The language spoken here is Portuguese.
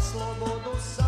slobodu sam